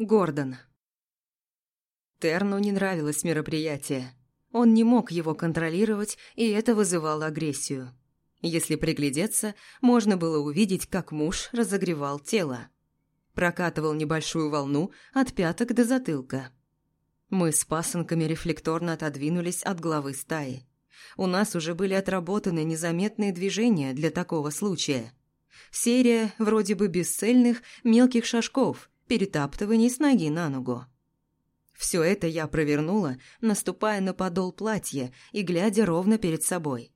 Гордон. Терну не нравилось мероприятие. Он не мог его контролировать, и это вызывало агрессию. Если приглядеться, можно было увидеть, как муж разогревал тело. Прокатывал небольшую волну от пяток до затылка. Мы с пасынками рефлекторно отодвинулись от главы стаи. У нас уже были отработаны незаметные движения для такого случая. Серия вроде бы бесцельных мелких шажков, перетаптываний с ноги на ногу. Все это я провернула, наступая на подол платья и глядя ровно перед собой.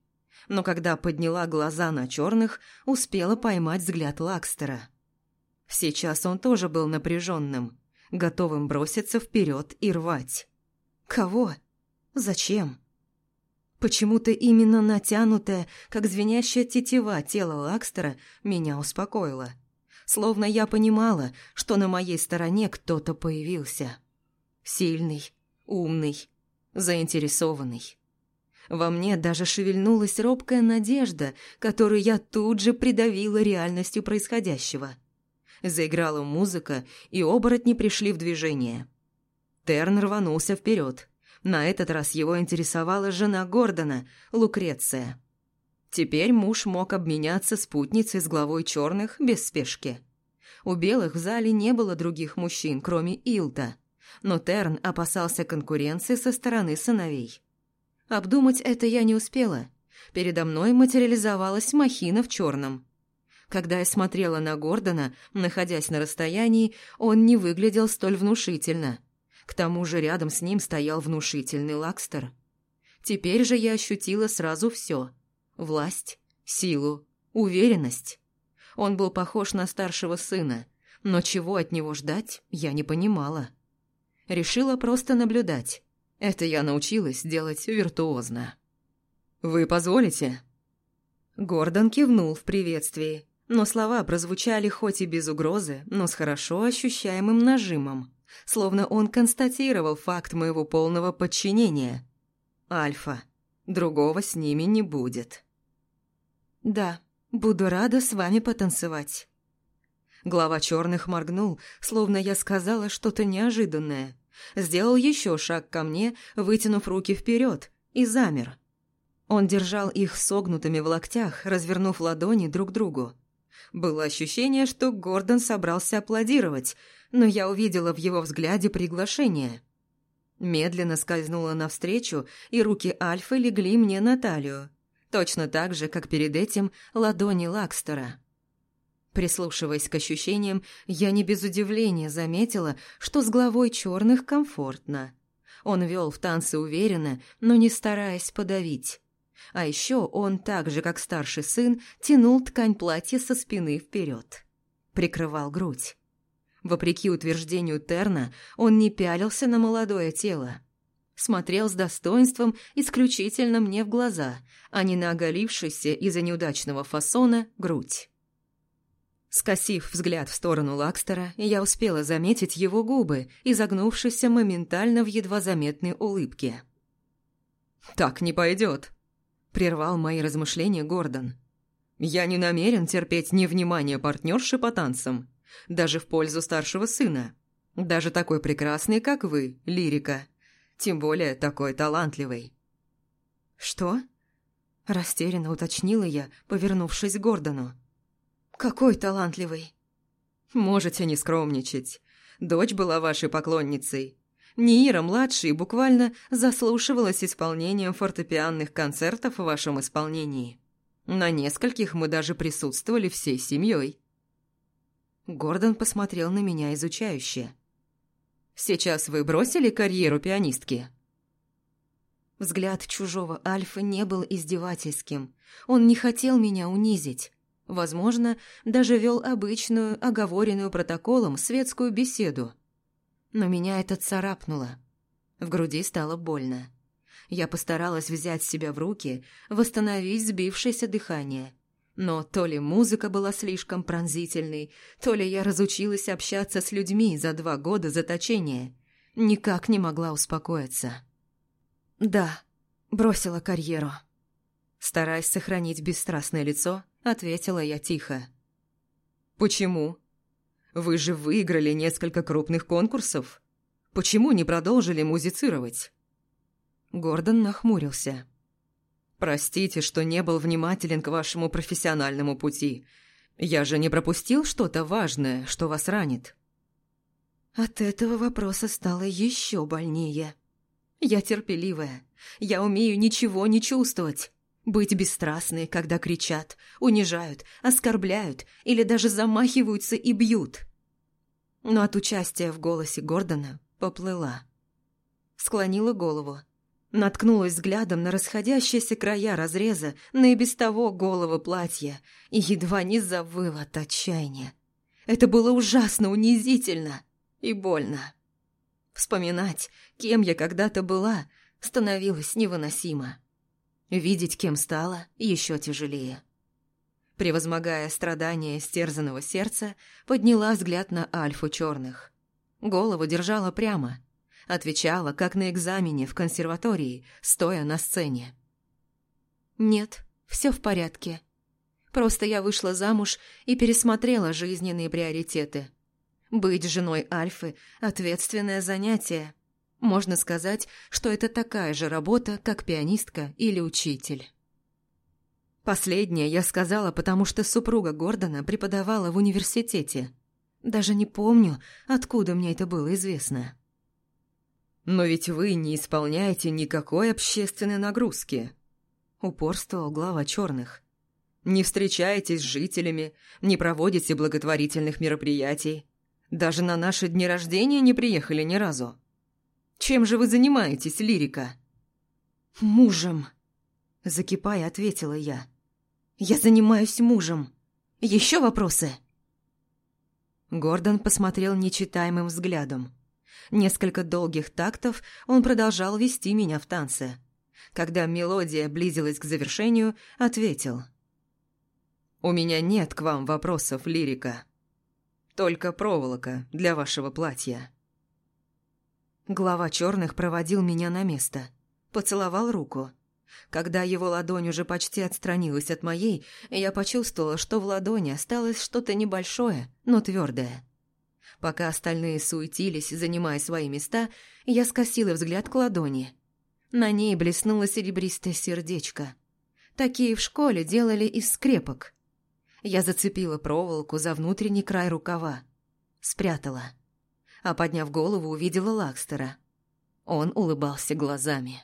Но когда подняла глаза на черных, успела поймать взгляд Лакстера. Сейчас он тоже был напряженным, готовым броситься вперед и рвать. Кого? Зачем? Почему-то именно натянутое, как звенящая тетива тело Лакстера меня успокоило словно я понимала, что на моей стороне кто-то появился. Сильный, умный, заинтересованный. Во мне даже шевельнулась робкая надежда, которую я тут же придавила реальностью происходящего. Заиграла музыка, и оборотни пришли в движение. Терн рванулся вперед. На этот раз его интересовала жена Гордона, Лукреция. Теперь муж мог обменяться спутницей с главой черных без спешки. У белых в зале не было других мужчин, кроме Илта, но Терн опасался конкуренции со стороны сыновей. Обдумать это я не успела. Передо мной материализовалась махина в черном. Когда я смотрела на Гордона, находясь на расстоянии, он не выглядел столь внушительно. К тому же рядом с ним стоял внушительный Лакстер. Теперь же я ощутила сразу все – Власть, силу, уверенность. Он был похож на старшего сына, но чего от него ждать, я не понимала. Решила просто наблюдать. Это я научилась делать виртуозно. «Вы позволите?» Гордон кивнул в приветствии, но слова прозвучали хоть и без угрозы, но с хорошо ощущаемым нажимом, словно он констатировал факт моего полного подчинения. «Альфа. Другого с ними не будет». «Да, буду рада с вами потанцевать». Глава черных моргнул, словно я сказала что-то неожиданное. Сделал еще шаг ко мне, вытянув руки вперед, и замер. Он держал их согнутыми в локтях, развернув ладони друг к другу. Было ощущение, что Гордон собрался аплодировать, но я увидела в его взгляде приглашение. Медленно скользнула навстречу, и руки Альфы легли мне на талию. Точно так же, как перед этим ладони Лакстера. Прислушиваясь к ощущениям, я не без удивления заметила, что с главой черных комфортно. Он вел в танце уверенно, но не стараясь подавить. А еще он, так же как старший сын, тянул ткань платья со спины вперед. Прикрывал грудь. Вопреки утверждению Терна, он не пялился на молодое тело смотрел с достоинством исключительно мне в глаза, а не на оголившуюся из-за неудачного фасона грудь. Скосив взгляд в сторону Лакстера, я успела заметить его губы, изогнувшиеся моментально в едва заметной улыбке. «Так не пойдет», – прервал мои размышления Гордон. «Я не намерен терпеть невнимание партнерши по танцам, даже в пользу старшего сына, даже такой прекрасный, как вы, лирика» тем более такой талантливый». «Что?» – растерянно уточнила я, повернувшись к Гордону. «Какой талантливый?» «Можете не скромничать. Дочь была вашей поклонницей. Ниира-младший буквально заслушивалась исполнением фортепианных концертов в вашем исполнении. На нескольких мы даже присутствовали всей семьей». Гордон посмотрел на меня изучающе. Сейчас вы бросили карьеру пианистки?» Взгляд чужого Альфа не был издевательским. Он не хотел меня унизить. Возможно, даже вел обычную, оговоренную протоколом светскую беседу. Но меня это царапнуло. В груди стало больно. Я постаралась взять себя в руки, восстановить сбившееся дыхание – но то ли музыка была слишком пронзительной, то ли я разучилась общаться с людьми за два года заточения. Никак не могла успокоиться. «Да, бросила карьеру». Стараясь сохранить бесстрастное лицо, ответила я тихо. «Почему?» Вы же выиграли несколько крупных конкурсов. Почему не продолжили музицировать?» Гордон нахмурился. «Простите, что не был внимателен к вашему профессиональному пути. Я же не пропустил что-то важное, что вас ранит». От этого вопроса стало еще больнее. Я терпеливая. Я умею ничего не чувствовать. Быть бесстрастной, когда кричат, унижают, оскорбляют или даже замахиваются и бьют. Но от участия в голосе Гордона поплыла. Склонила голову. Наткнулась взглядом на расходящиеся края разреза на и без того голого платья и едва не завыла от отчаяния. Это было ужасно унизительно и больно. Вспоминать, кем я когда-то была, становилось невыносимо. Видеть, кем стала, еще тяжелее. Превозмогая страдания стерзанного сердца, подняла взгляд на Альфу черных. Голову держала прямо, отвечала, как на экзамене в консерватории, стоя на сцене. «Нет, все в порядке. Просто я вышла замуж и пересмотрела жизненные приоритеты. Быть женой Альфы – ответственное занятие. Можно сказать, что это такая же работа, как пианистка или учитель». Последнее я сказала, потому что супруга Гордона преподавала в университете. Даже не помню, откуда мне это было известно. «Но ведь вы не исполняете никакой общественной нагрузки», – упорствовал глава черных. «Не встречаетесь с жителями, не проводите благотворительных мероприятий. Даже на наши дни рождения не приехали ни разу. Чем же вы занимаетесь, лирика?» «Мужем», – закипая, ответила я. «Я занимаюсь мужем. Еще вопросы?» Гордон посмотрел нечитаемым взглядом. Несколько долгих тактов он продолжал вести меня в танце. Когда мелодия близилась к завершению, ответил. «У меня нет к вам вопросов, лирика. Только проволока для вашего платья». Глава черных проводил меня на место. Поцеловал руку. Когда его ладонь уже почти отстранилась от моей, я почувствовала, что в ладони осталось что-то небольшое, но твердое. Пока остальные суетились, занимая свои места, я скосила взгляд к ладони. На ней блеснуло серебристое сердечко. Такие в школе делали из скрепок. Я зацепила проволоку за внутренний край рукава. Спрятала. А подняв голову, увидела Лакстера. Он улыбался глазами.